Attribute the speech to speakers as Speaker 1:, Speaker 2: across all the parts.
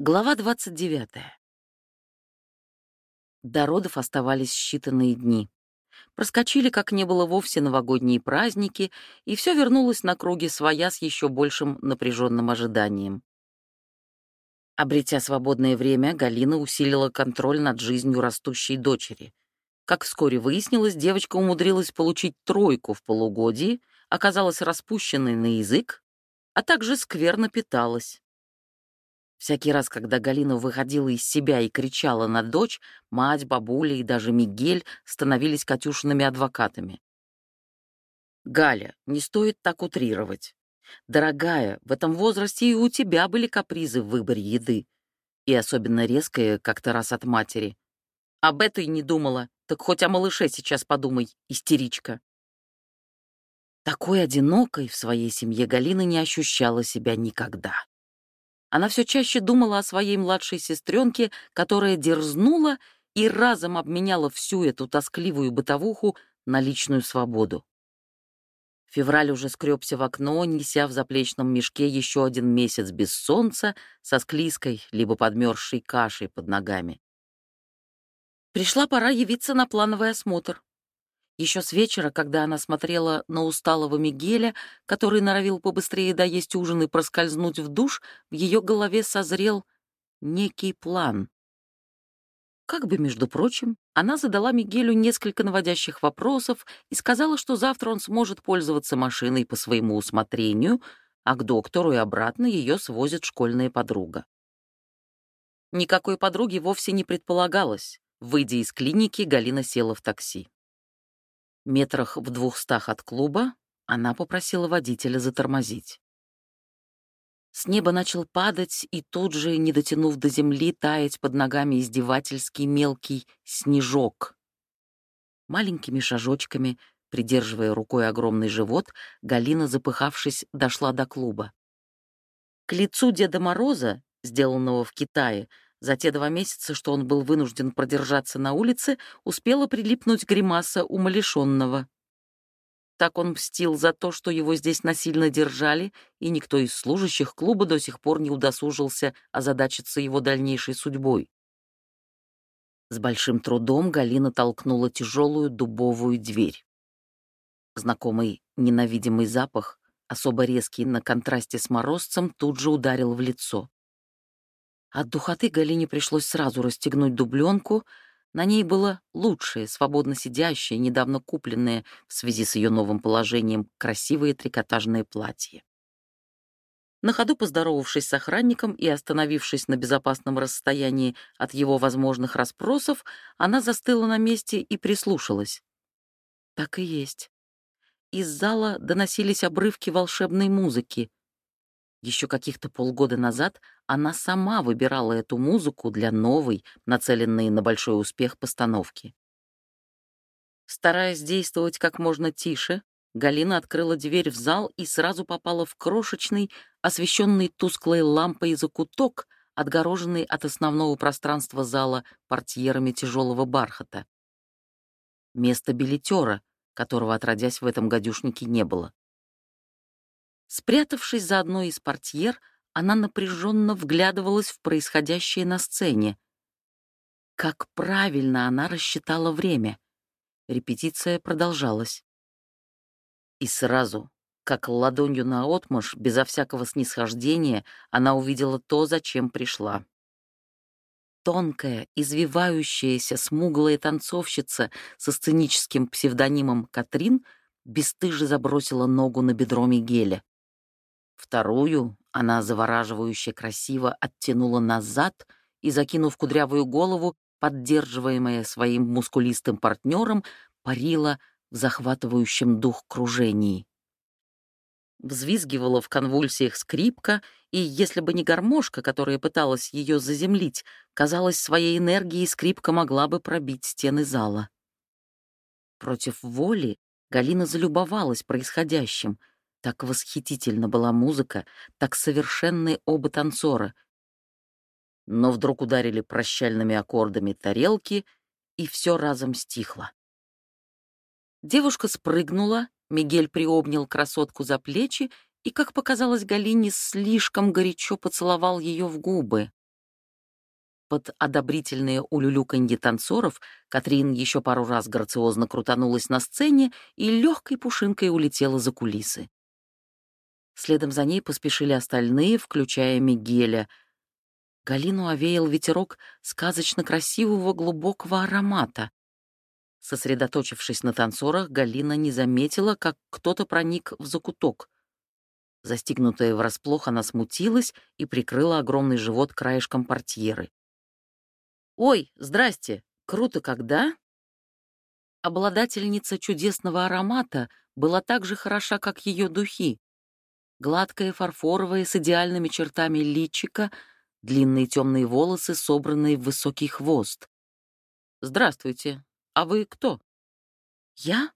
Speaker 1: Глава 29. До родов оставались считанные дни. Проскочили, как не было вовсе, новогодние праздники, и все вернулось на круги своя с еще большим напряженным ожиданием. Обретя свободное время, Галина усилила контроль над жизнью растущей дочери. Как вскоре выяснилось, девочка умудрилась получить тройку в полугодии, оказалась распущенной на язык, а также скверно питалась. Всякий раз, когда Галина выходила из себя и кричала на дочь, мать, бабуля и даже Мигель становились Катюшиными адвокатами. «Галя, не стоит так утрировать. Дорогая, в этом возрасте и у тебя были капризы в выборе еды. И особенно резкое как-то раз от матери. Об этой не думала, так хоть о малыше сейчас подумай, истеричка». Такой одинокой в своей семье Галина не ощущала себя никогда. Она все чаще думала о своей младшей сестренке, которая дерзнула и разом обменяла всю эту тоскливую бытовуху на личную свободу. Февраль уже скребся в окно, неся в заплечном мешке еще один месяц без солнца, со склизкой либо подмерзшей кашей под ногами. Пришла пора явиться на плановый осмотр. Еще с вечера, когда она смотрела на усталого Мигеля, который норовил побыстрее доесть ужин и проскользнуть в душ, в ее голове созрел некий план. Как бы, между прочим, она задала Мигелю несколько наводящих вопросов и сказала, что завтра он сможет пользоваться машиной по своему усмотрению, а к доктору и обратно ее свозит школьная подруга. Никакой подруги вовсе не предполагалось. Выйдя из клиники, Галина села в такси. Метрах в двухстах от клуба она попросила водителя затормозить. С неба начал падать и тут же, не дотянув до земли, таять под ногами издевательский мелкий снежок. Маленькими шажочками, придерживая рукой огромный живот, Галина, запыхавшись, дошла до клуба. К лицу Деда Мороза, сделанного в Китае, за те два месяца, что он был вынужден продержаться на улице, успела прилипнуть гримаса умалишенного. Так он мстил за то, что его здесь насильно держали, и никто из служащих клуба до сих пор не удосужился озадачиться его дальнейшей судьбой. С большим трудом Галина толкнула тяжелую дубовую дверь. Знакомый ненавидимый запах, особо резкий на контрасте с морозцем, тут же ударил в лицо. От духоты Галине пришлось сразу расстегнуть дубленку. На ней было лучшее, свободно сидящее, недавно купленное в связи с ее новым положением красивое трикотажное платье. На ходу поздоровавшись с охранником и остановившись на безопасном расстоянии от его возможных расспросов, она застыла на месте и прислушалась. Так и есть. Из зала доносились обрывки волшебной музыки. Еще каких-то полгода назад она сама выбирала эту музыку для новой, нацеленной на большой успех постановки. Стараясь действовать как можно тише, Галина открыла дверь в зал и сразу попала в крошечный, освещенный тусклой лампой закуток, отгороженный от основного пространства зала портьерами тяжелого бархата. Место билетера, которого отродясь в этом гадюшнике не было. Спрятавшись за одной из портьер, она напряженно вглядывалась в происходящее на сцене. Как правильно она рассчитала время. Репетиция продолжалась. И сразу, как ладонью на наотмашь, безо всякого снисхождения, она увидела то, зачем пришла. Тонкая, извивающаяся, смуглая танцовщица со сценическим псевдонимом Катрин бесстыже забросила ногу на бедро Мигеля. Вторую она завораживающе красиво оттянула назад и, закинув кудрявую голову, поддерживаемая своим мускулистым партнером, парила в захватывающем дух кружении. Взвизгивала в конвульсиях скрипка, и если бы не гармошка, которая пыталась ее заземлить, казалось, своей энергией скрипка могла бы пробить стены зала. Против воли Галина залюбовалась происходящим — так восхитительно была музыка, так совершенны оба танцора. Но вдруг ударили прощальными аккордами тарелки, и все разом стихло. Девушка спрыгнула, Мигель приобнял красотку за плечи и, как показалось Галине, слишком горячо поцеловал ее в губы. Под одобрительные улюлюканье танцоров Катрин еще пару раз грациозно крутанулась на сцене и легкой пушинкой улетела за кулисы. Следом за ней поспешили остальные, включая Мигеля. Галину овеял ветерок сказочно красивого глубокого аромата. Сосредоточившись на танцорах, Галина не заметила, как кто-то проник в закуток. Застигнутая врасплох, она смутилась и прикрыла огромный живот краешком портьеры. «Ой, здрасте! Круто когда?» Обладательница чудесного аромата была так же хороша, как ее духи. Гладкая фарфоровая с идеальными чертами личика, длинные темные волосы, собранные в высокий хвост. «Здравствуйте. А вы кто?» «Я?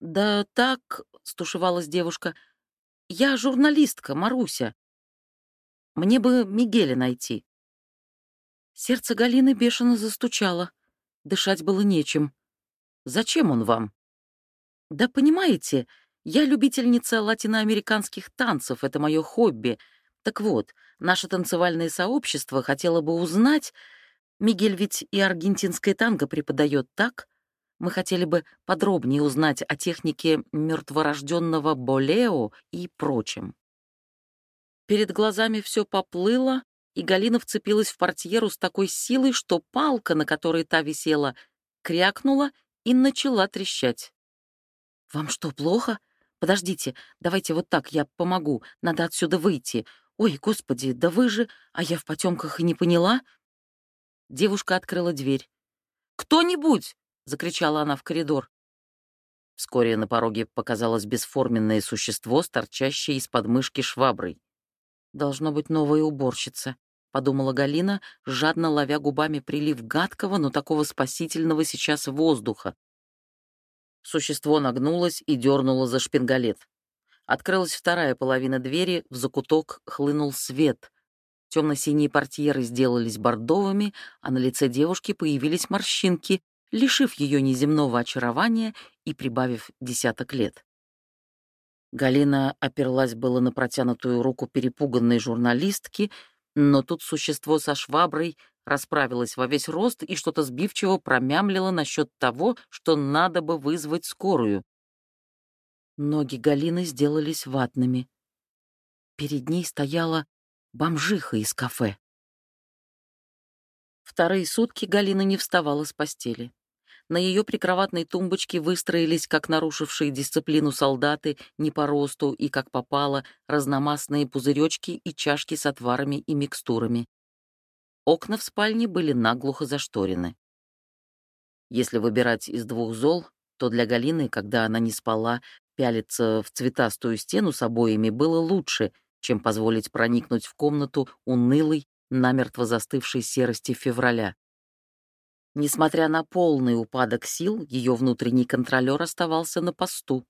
Speaker 1: Да так», — стушевалась девушка, — «я журналистка, Маруся. Мне бы Мигеля найти». Сердце Галины бешено застучало. Дышать было нечем. «Зачем он вам?» «Да понимаете, я любительница латиноамериканских танцев, это мое хобби. Так вот, наше танцевальное сообщество хотело бы узнать... Мигель ведь и аргентинское танго преподает, так? Мы хотели бы подробнее узнать о технике мертворожденного болео и прочем. Перед глазами все поплыло, и Галина вцепилась в портьеру с такой силой, что палка, на которой та висела, крякнула и начала трещать. «Вам что, плохо? Подождите, давайте вот так, я помогу, надо отсюда выйти. Ой, господи, да вы же, а я в потемках и не поняла». Девушка открыла дверь. «Кто-нибудь!» — закричала она в коридор. Вскоре на пороге показалось бесформенное существо, торчащее из подмышки шваброй. Должно быть новая уборщица. — подумала Галина, жадно ловя губами прилив гадкого, но такого спасительного сейчас воздуха. Существо нагнулось и дернуло за шпингалет. Открылась вторая половина двери, в закуток хлынул свет. Темно-синие портьеры сделались бордовыми, а на лице девушки появились морщинки, лишив ее неземного очарования и прибавив десяток лет. Галина оперлась было на протянутую руку перепуганной журналистки, но тут существо со шваброй расправилось во весь рост и что-то сбивчиво промямлило насчет того, что надо бы вызвать скорую. Ноги Галины сделались ватными. Перед ней стояла бомжиха из кафе. Вторые сутки Галина не вставала с постели. На ее прикроватной тумбочке выстроились, как нарушившие дисциплину солдаты, не по росту и как попало, разномастные пузыречки и чашки с отварами и микстурами. Окна в спальне были наглухо зашторены. Если выбирать из двух зол, то для Галины, когда она не спала, пялиться в цветастую стену с обоями было лучше, чем позволить проникнуть в комнату унылой, намертво застывшей серости февраля. Несмотря на полный упадок сил, ее внутренний контролер оставался на посту.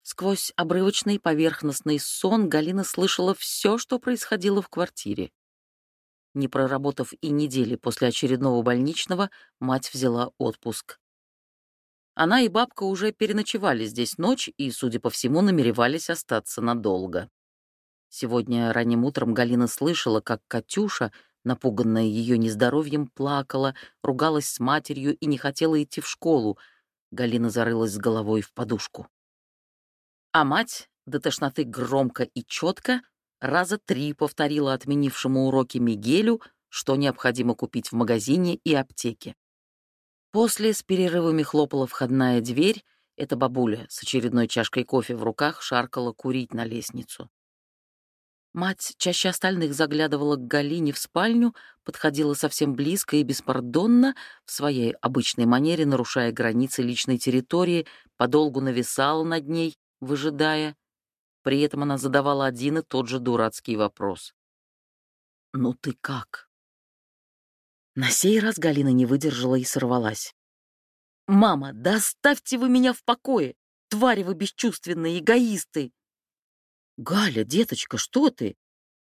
Speaker 1: Сквозь обрывочный поверхностный сон Галина слышала все, что происходило в квартире. Не проработав и недели после очередного больничного, мать взяла отпуск. Она и бабка уже переночевали здесь ночь и, судя по всему, намеревались остаться надолго. Сегодня ранним утром Галина слышала, как Катюша — напуганная ее нездоровьем, плакала, ругалась с матерью и не хотела идти в школу. Галина зарылась с головой в подушку. А мать до тошноты громко и четко раза три повторила отменившему уроки Мигелю, что необходимо купить в магазине и аптеке. После с перерывами хлопала входная дверь, эта бабуля с очередной чашкой кофе в руках шаркала курить на лестницу. Мать чаще остальных заглядывала к Галине в спальню, подходила совсем близко и беспардонно, в своей обычной манере нарушая границы личной территории, подолгу нависала над ней, выжидая. При этом она задавала один и тот же дурацкий вопрос. «Ну ты как?» На сей раз Галина не выдержала и сорвалась. «Мама, да оставьте вы меня в покое! Твари вы бесчувственные, эгоисты!» «Галя, деточка, что ты?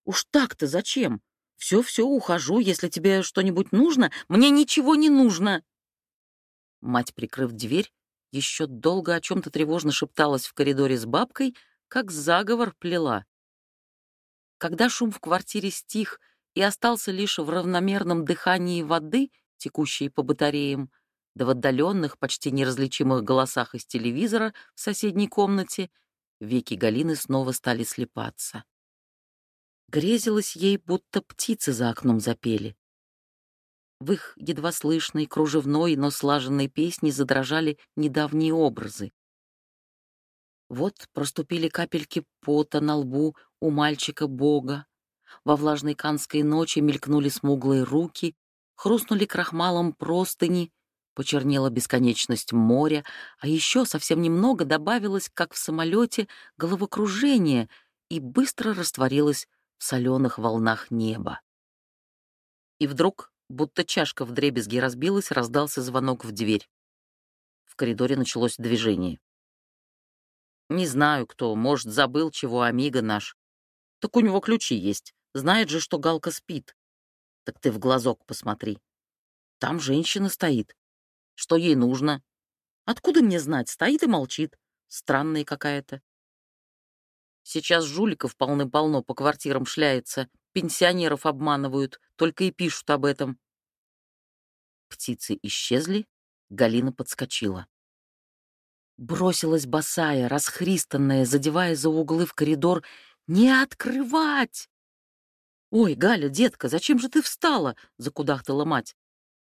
Speaker 1: Уж так-то зачем? Все-все, ухожу, если тебе что-нибудь нужно, мне ничего не нужно!» Мать, прикрыв дверь, еще долго о чем-то тревожно шепталась в коридоре с бабкой, как заговор плела. Когда шум в квартире стих и остался лишь в равномерном дыхании воды, текущей по батареям, да в отдаленных, почти неразличимых голосах из телевизора в соседней комнате, веки Галины снова стали слепаться. Грезилось ей, будто птицы за окном запели. В их едва слышной, кружевной, но слаженной песне задрожали недавние образы. Вот проступили капельки пота на лбу у мальчика Бога. Во влажной канской ночи мелькнули смуглые руки, хрустнули крахмалом простыни, почернела бесконечность моря, а еще совсем немного добавилось, как в самолете, головокружение и быстро растворилось в соленых волнах неба. И вдруг, будто чашка в дребезги разбилась, раздался звонок в дверь. В коридоре началось движение. Не знаю, кто, может, забыл, чего Амиго наш. Так у него ключи есть. Знает же, что Галка спит. Так ты в глазок посмотри. Там женщина стоит. Что ей нужно? Откуда мне знать? Стоит и молчит. Странная какая-то. Сейчас жуликов полны-полно по квартирам шляется, пенсионеров обманывают, только и пишут об этом. Птицы исчезли, Галина подскочила. Бросилась босая, расхристанная, задевая за углы в коридор. «Не открывать!» «Ой, Галя, детка, зачем же ты встала?» — закудахтала мать.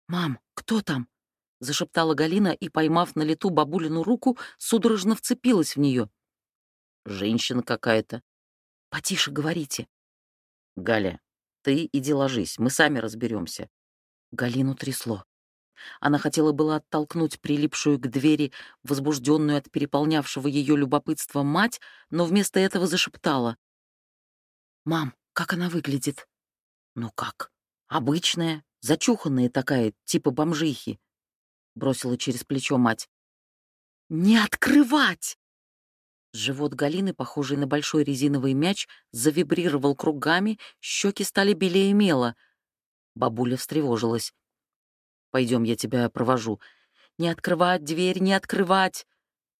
Speaker 1: «Мам, кто там?» — зашептала Галина и, поймав на лету бабулину руку, судорожно вцепилась в нее. «Женщина какая-то». «Потише говорите». «Галя, ты иди ложись, мы сами разберемся. Галину трясло. Она хотела было оттолкнуть прилипшую к двери, возбужденную от переполнявшего ее любопытства мать, но вместо этого зашептала. «Мам, как она выглядит?» «Ну как? Обычная, зачуханная такая, типа бомжихи», — бросила через плечо мать. «Не открывать!» Живот Галины, похожий на большой резиновый мяч, завибрировал кругами, щеки стали белее мела. Бабуля встревожилась. Пойдем, я тебя провожу. Не открывать дверь, не открывать.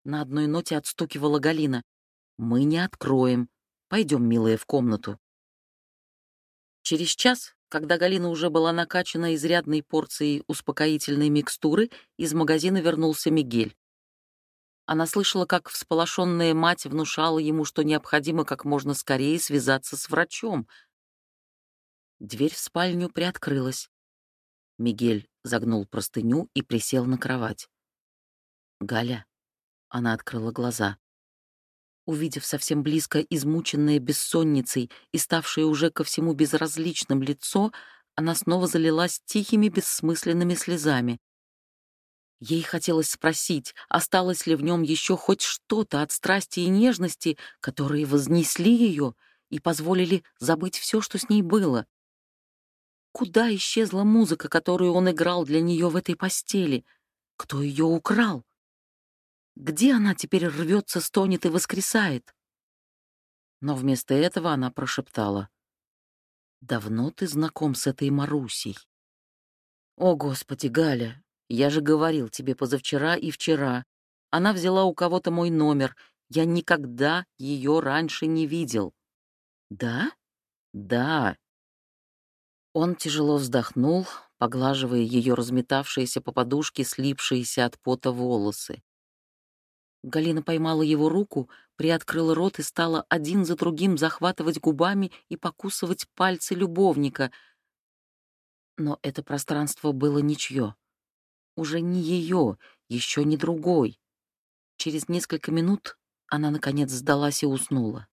Speaker 1: На одной ноте отстукивала Галина. Мы не откроем. Пойдем, милая, в комнату. Через час, когда Галина уже была накачана изрядной порцией успокоительной микстуры, из магазина вернулся Мигель. Она слышала, как всполошенная мать внушала ему, что необходимо как можно скорее связаться с врачом. Дверь в спальню приоткрылась. Мигель загнул простыню и присел на кровать. «Галя». Она открыла глаза. Увидев совсем близко измученное бессонницей и ставшее уже ко всему безразличным лицо, она снова залилась тихими бессмысленными слезами. Ей хотелось спросить, осталось ли в нем еще хоть что-то от страсти и нежности, которые вознесли ее и позволили забыть все, что с ней было. Куда исчезла музыка, которую он играл для нее в этой постели? Кто ее украл? Где она теперь рвется, стонет и воскресает? Но вместо этого она прошептала. «Давно ты знаком с этой Марусей?» «О, Господи, Галя, я же говорил тебе позавчера и вчера. Она взяла у кого-то мой номер. Я никогда ее раньше не видел». «Да? Да, он тяжело вздохнул, поглаживая ее разметавшиеся по подушке, слипшиеся от пота волосы. Галина поймала его руку, приоткрыла рот и стала один за другим захватывать губами и покусывать пальцы любовника. Но это пространство было ничье. Уже не ее, еще не другой. Через несколько минут она, наконец, сдалась и уснула.